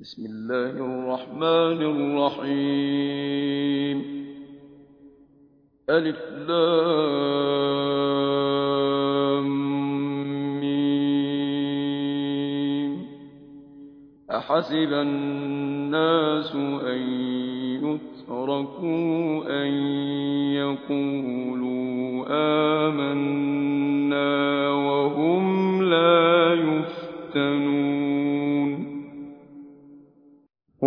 بسم الله الرحمن الرحيم. ألف لام أحسب الناس أن يتركوا أن يقولوا آمنا وهم لا يفتنون.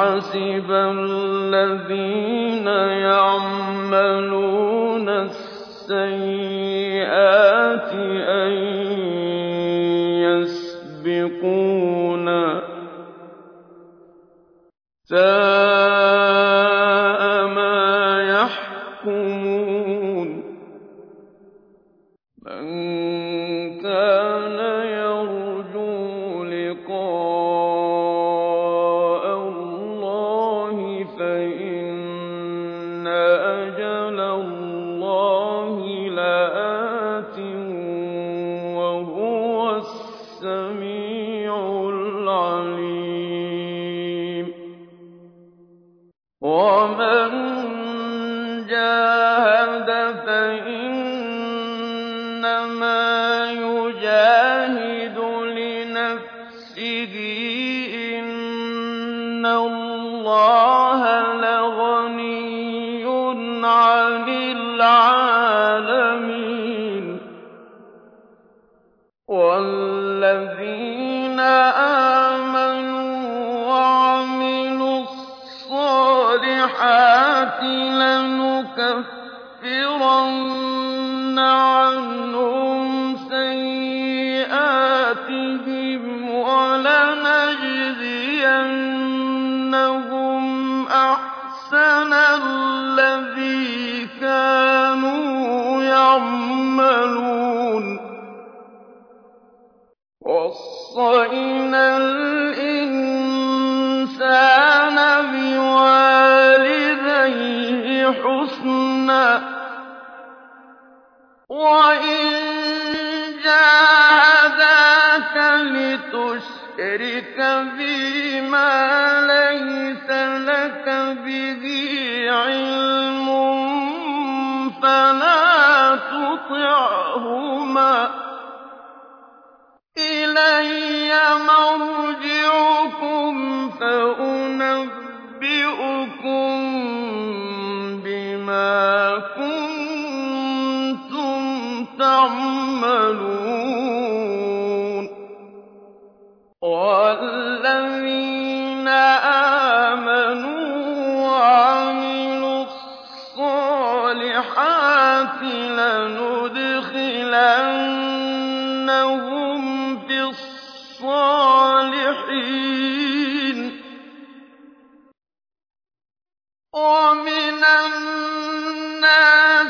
حسب الذين يعملون السيئات أن يسبقونا.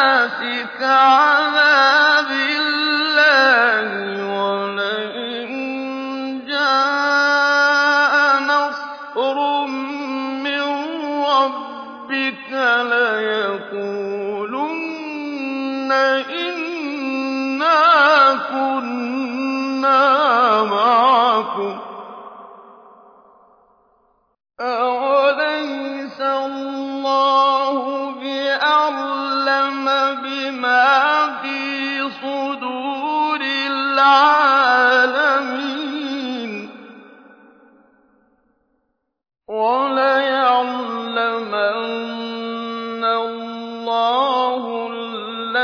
النَّاسِ كَعَذَابِ اللَّهِ.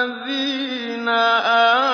الَّذِينَ آمَنُوا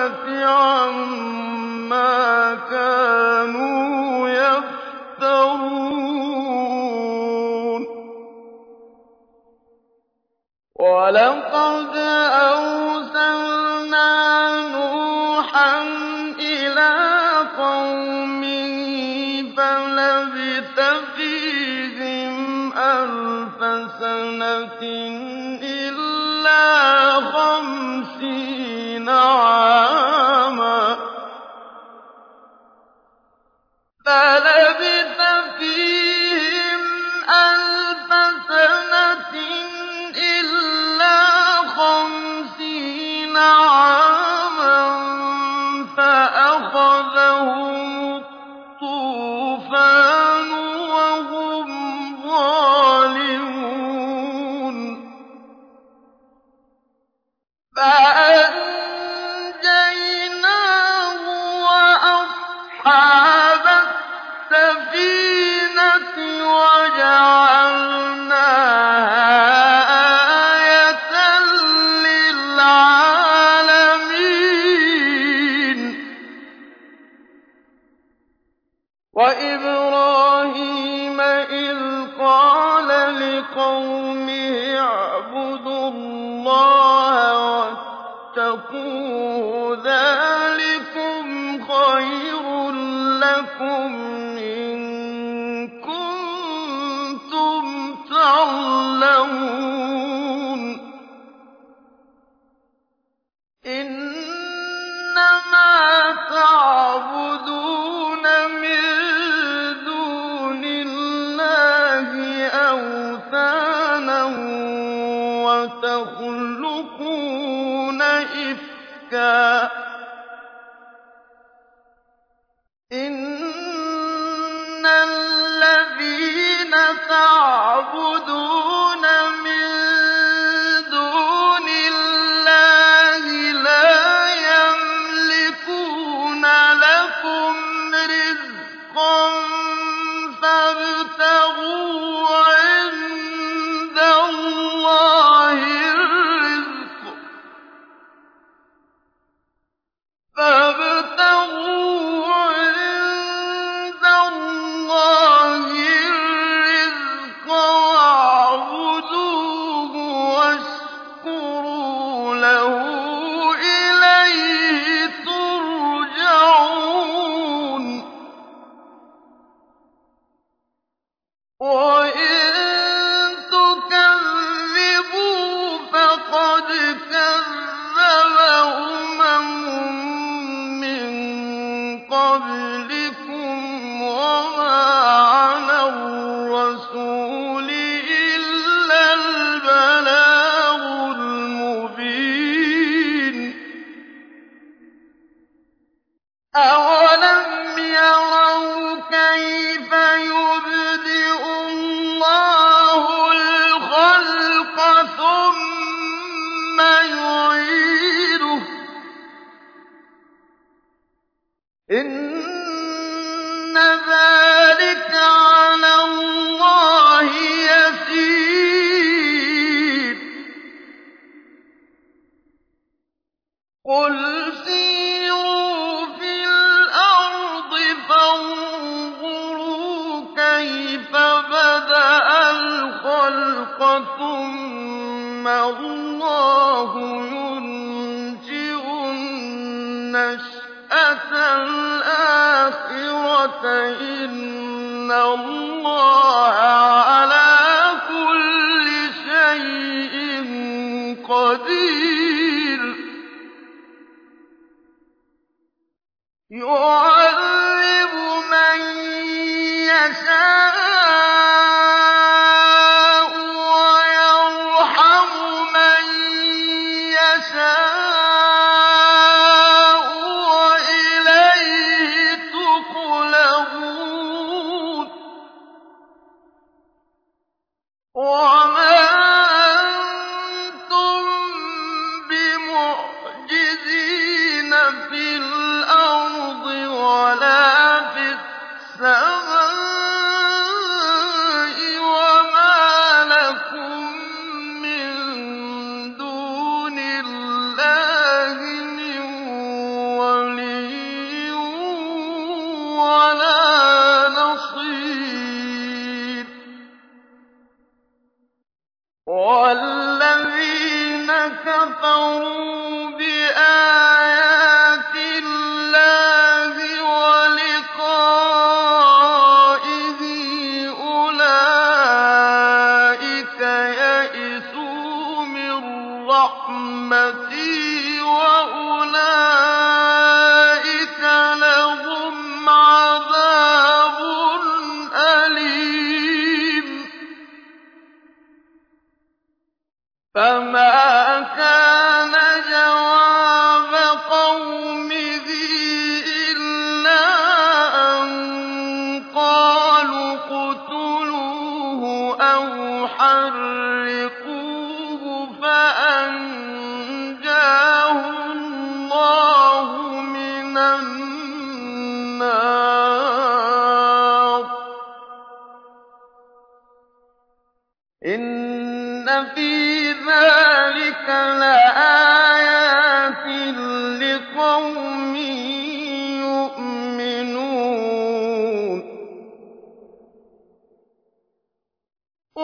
وَاسِعَةٌ إبراهيم إِذْ قَالَ لِقَوْمِهِ اعْبُدُوا اللَّهَ وَاتَّقُوهُ ۖ ذَٰلِكُمْ خَيْرٌ لَّكُمْ ثُمَّ اللَّهُ يُنشِئُ النَّشْأَةَ الْآخِرَةَ ۚ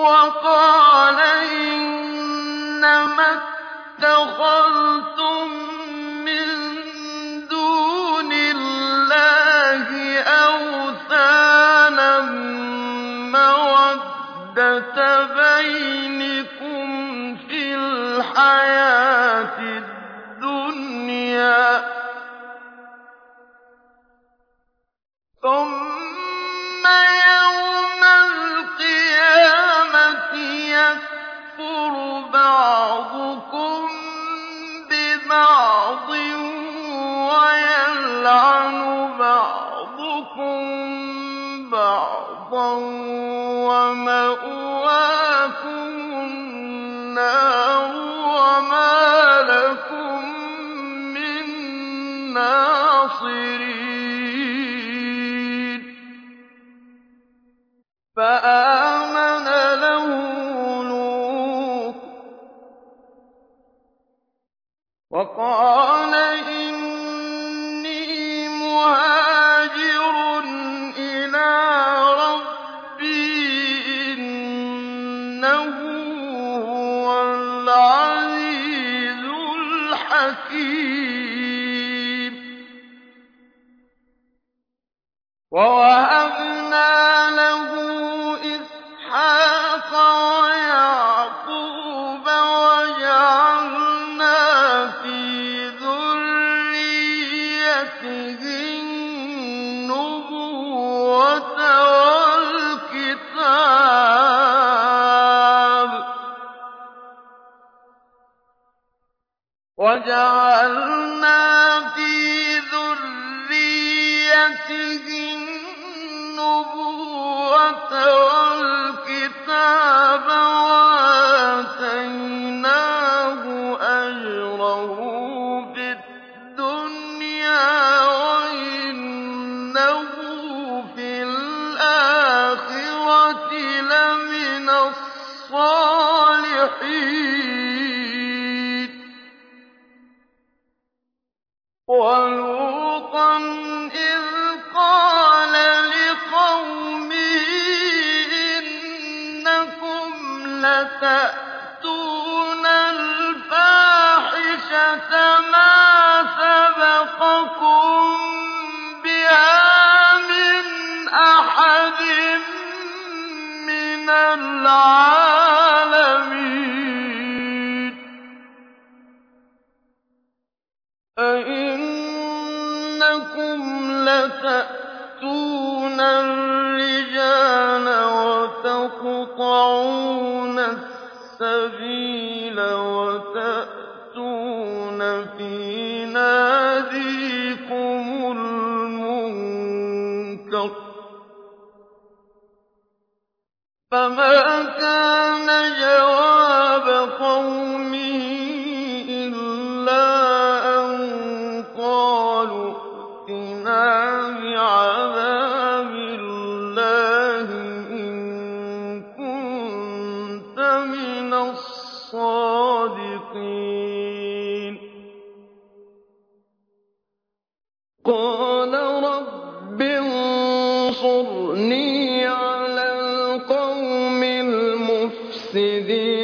وَقَالَ إِنَّمَا اتَّخَذْتُم لتأتون الفاحشة ما سبقكم بها من أحد من العالمين. مفسدين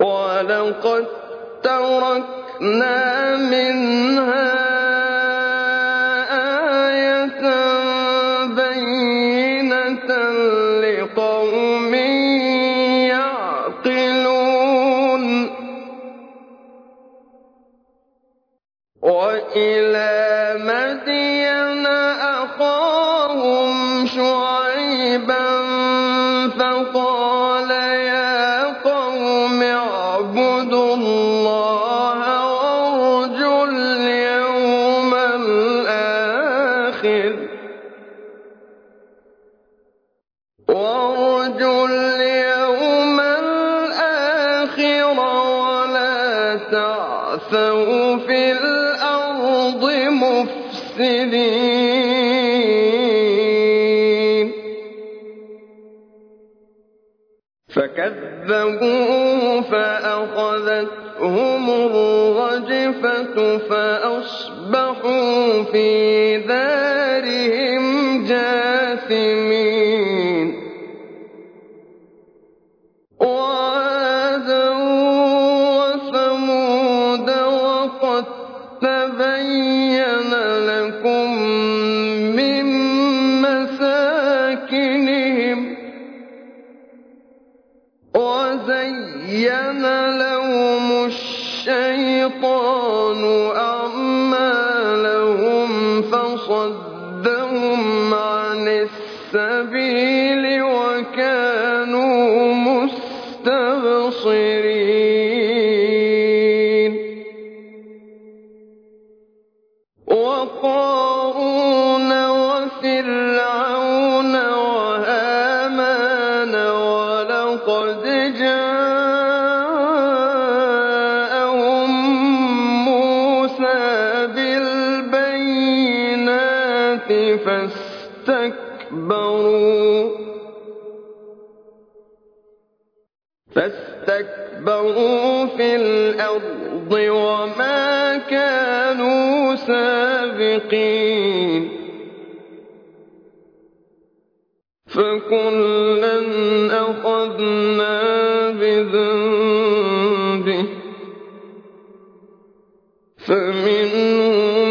ولقد تركنا من الفاسقين فكلا أخذنا بذنبه فمنهم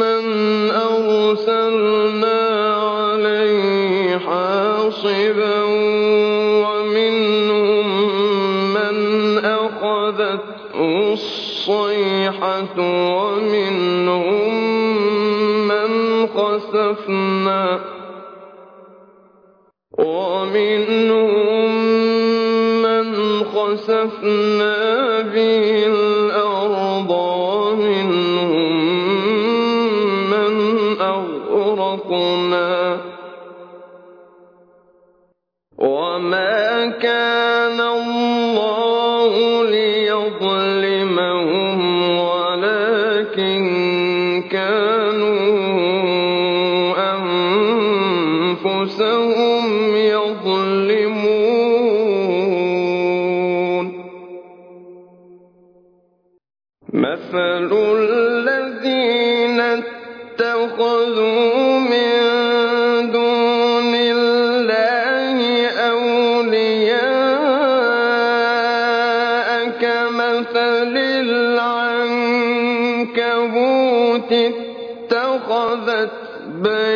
من أرسلنا عليه حاصبا ومنهم من أخذته الصيحة اتخذت بيتا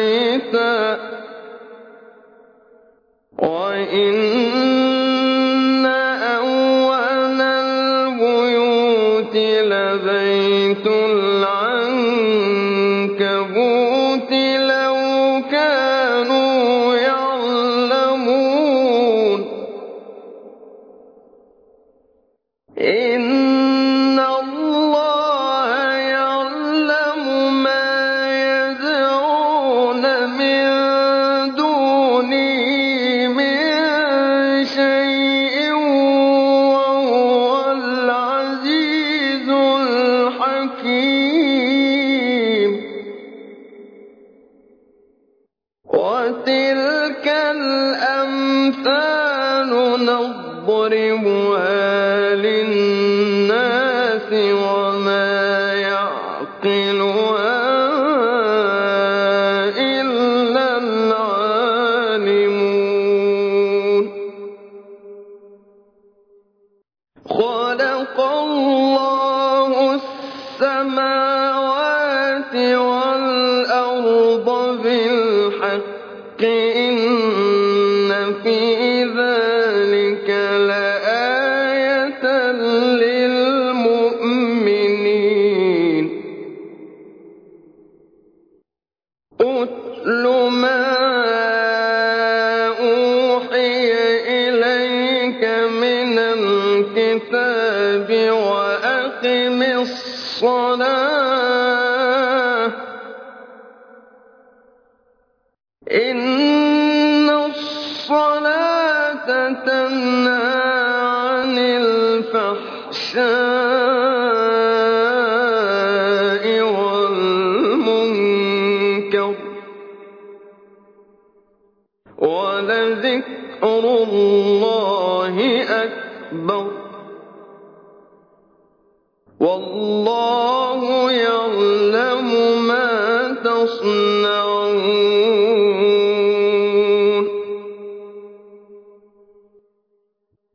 قوم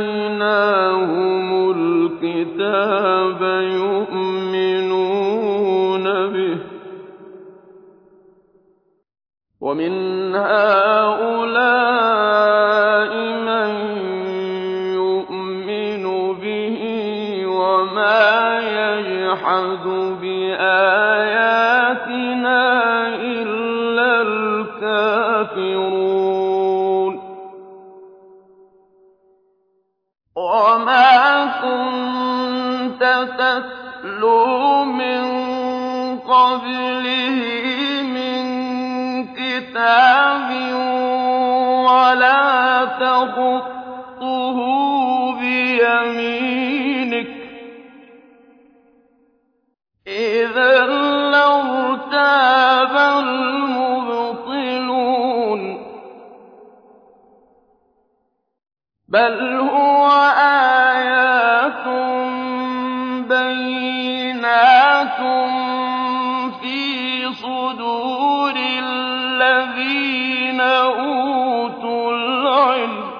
آتَيْنَاهُمُ الْكِتَابَ يُؤْمِنُونَ بِهِ ۖ وَمِنْ هَٰؤُلَاءِ مَن يُؤْمِنُ بِهِ ۚ وَمَا يَجْحَدُ بِآيَاتِنَا بَلْ هُوَ آيَاتٌ بَيِّنَاتٌ فِي صُدُورِ الَّذِينَ أُوتُوا الْعِلْمَ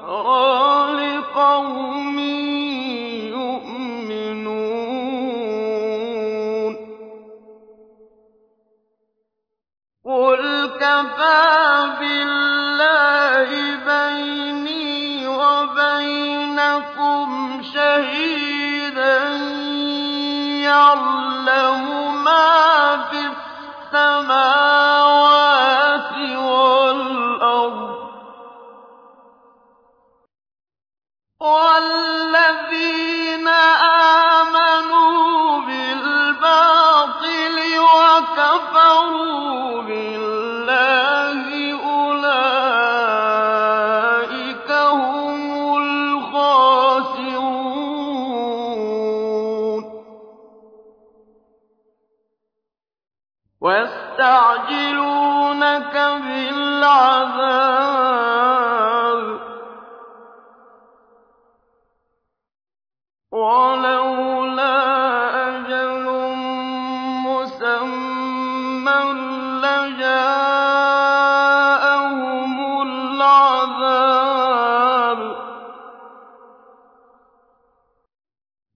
ذِكْرَىٰ لِقَوْمٍ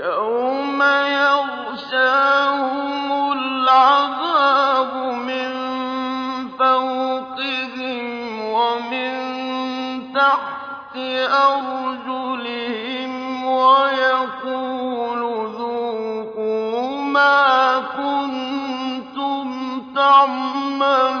يَوْمَ يَغْشَاهُمُ الْعَذَابُ مِن فَوْقِهِمْ وَمِن تَحْتِ أَرْجُلِهِمْ وَيَقُولُ ذُوقُوا مَا كُنتُمْ تَعْمَلُونَ.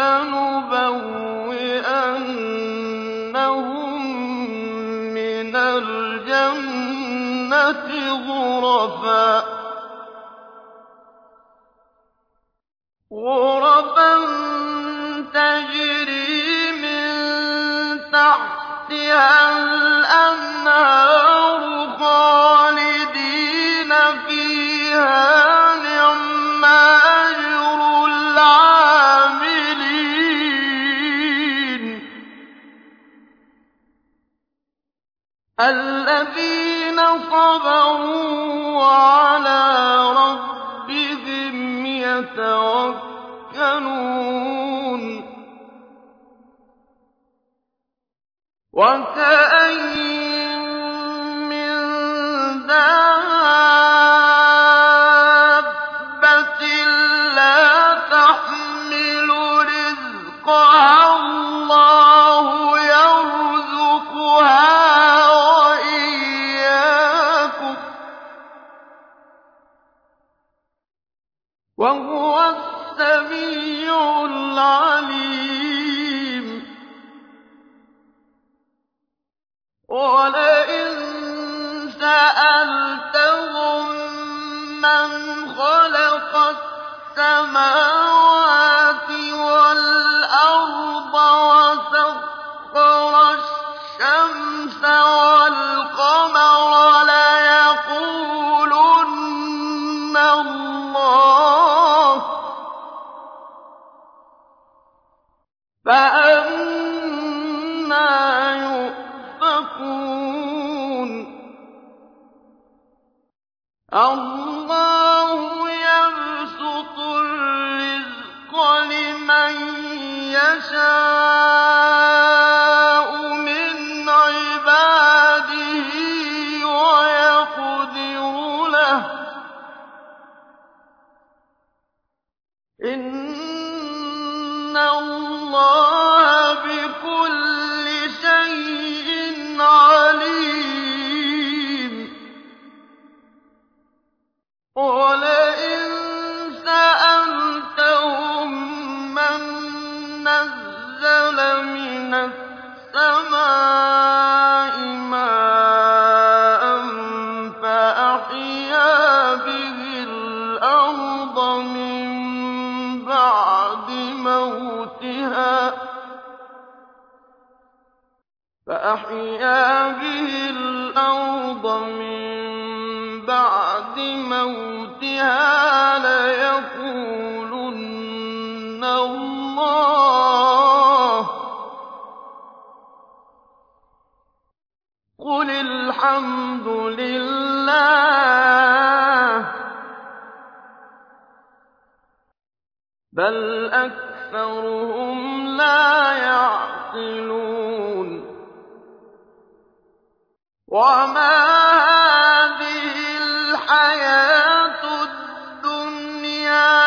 لَنُبَوِّئَنَّهُم مِّنَ الْجَنَّةِ غُرَفًا. غرفا تَجْرِي مِن تَحْتِهَا الْأَنْهَارُ وكان السَّمَاوَاتِ وَالْأَرْضَ وَالْقَمَرَ مَوْتِهَا لَيَقُولُنَّ اللَّهُ ۚ. قُلِ الْحَمْدُ لِلَّهِ ۚ. بَلْ أَكْثَرُهُمْ لَا يَعْقِلُونَ. وَمَا هَٰذِهِ الْحَيَاةُ الدُّنْيَا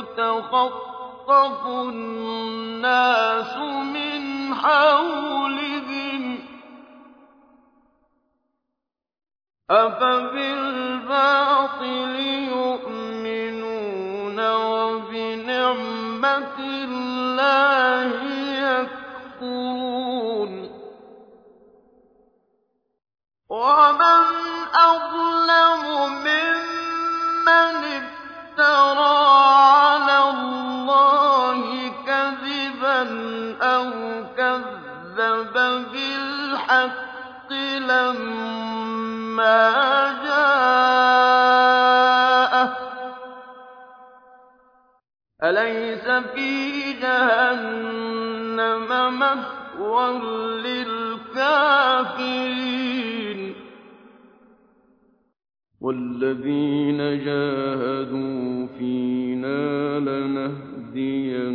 وَيُتَخَطَّفُ النَّاسُ مِنْ حَوْلِهِمْ ۚ أَفَبِالْبَاطِلِ يُؤْمِنُونَ وَبِنِعْمَةِ اللَّهِ يَكْفُرُونَ وَمَنْ أَظْلَمُ مِمَّنِ افْتَرَىٰ كَذَّبَ بِالْحَقِّ لَمَّا جَاءَهُ ۚ. أَلَيْسَ فِي جَهَنَّمَ مَثْوًى لِّلْكَافِرِينَ؟ وَالَّذِينَ جَاهَدُوا فِينَا لَنَهْدِيَنَّهُمْ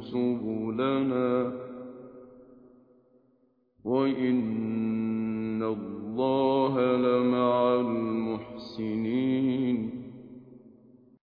سُبُلَنَا ۚ. وَإِنَّ اللَّهَ لَمَعَ الْمُحْسِنِينَ